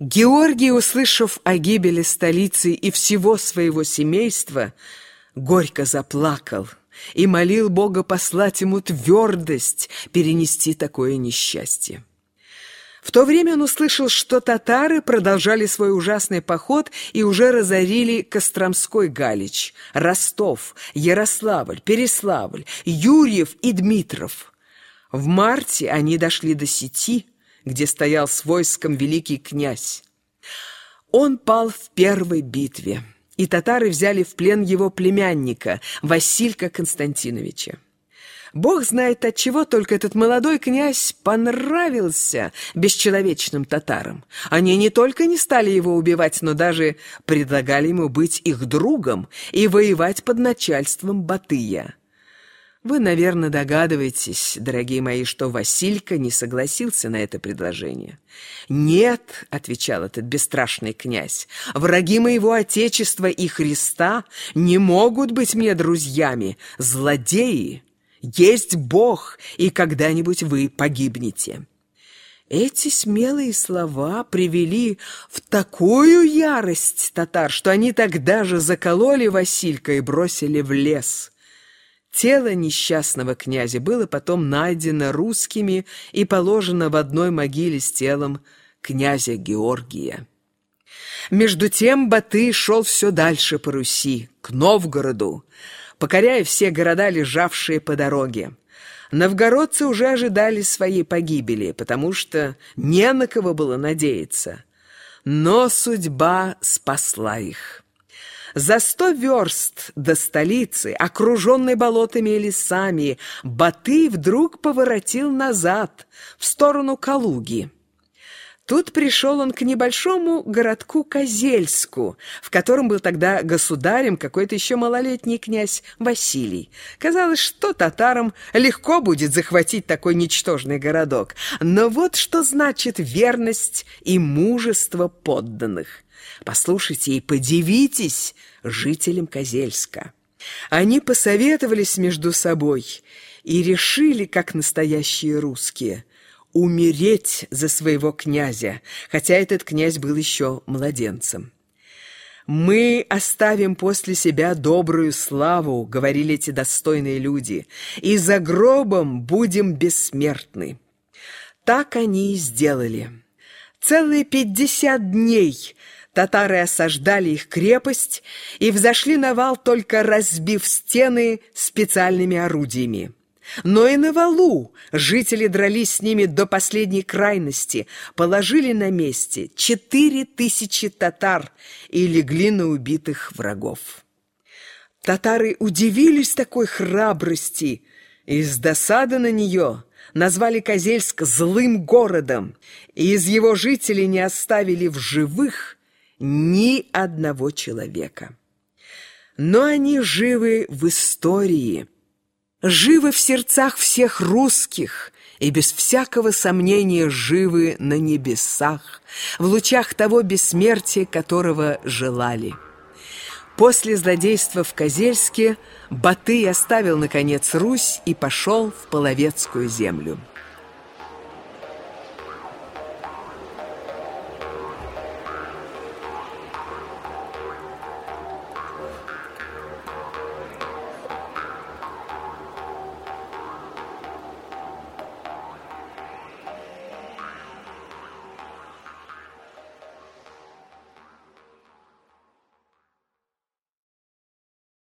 Георгий, услышав о гибели столицы и всего своего семейства, горько заплакал и молил Бога послать ему твердость перенести такое несчастье. В то время он услышал, что татары продолжали свой ужасный поход и уже разорили Костромской Галич, Ростов, Ярославль, Переславль, Юрьев и Дмитров. В марте они дошли до Сети, где стоял с войском великий князь. Он пал в первой битве, и татары взяли в плен его племянника, Василька Константиновича. Бог знает от чего только этот молодой князь понравился бесчеловечным татарам. Они не только не стали его убивать, но даже предлагали ему быть их другом и воевать под начальством Батыя. Вы, наверное, догадываетесь, дорогие мои, что Василька не согласился на это предложение. «Нет», — отвечал этот бесстрашный князь, — «враги моего Отечества и Христа не могут быть мне друзьями, злодеи. Есть Бог, и когда-нибудь вы погибнете». Эти смелые слова привели в такую ярость татар, что они тогда же закололи Василька и бросили в лес. Тело несчастного князя было потом найдено русскими и положено в одной могиле с телом князя Георгия. Между тем Баты шел все дальше по Руси, к Новгороду, покоряя все города, лежавшие по дороге. Новгородцы уже ожидали своей погибели, потому что не на кого было надеяться. Но судьба спасла их. За сто верст до столицы, окруженной болотами и лесами, Баты вдруг поворотил назад, в сторону Калуги. Тут пришел он к небольшому городку Козельску, в котором был тогда государем какой-то еще малолетний князь Василий. Казалось, что татарам легко будет захватить такой ничтожный городок. Но вот что значит верность и мужество подданных. Послушайте и подивитесь жителям Козельска. Они посоветовались между собой и решили, как настоящие русские, умереть за своего князя, хотя этот князь был еще младенцем. «Мы оставим после себя добрую славу», — говорили эти достойные люди, «и за гробом будем бессмертны». Так они и сделали. Целые пятьдесят дней татары осаждали их крепость и взошли на вал, только разбив стены специальными орудиями. Но и на валу жители дрались с ними до последней крайности, положили на месте четыре тысячи татар и легли на убитых врагов. Татары удивились такой храбрости и с досады на нее назвали Козельск злым городом, и из его жителей не оставили в живых ни одного человека. Но они живы в истории, живы в сердцах всех русских и без всякого сомнения живы на небесах, в лучах того бессмертия, которого желали. После злодейства в Козельске Батый оставил, наконец, Русь и пошел в Половецкую землю.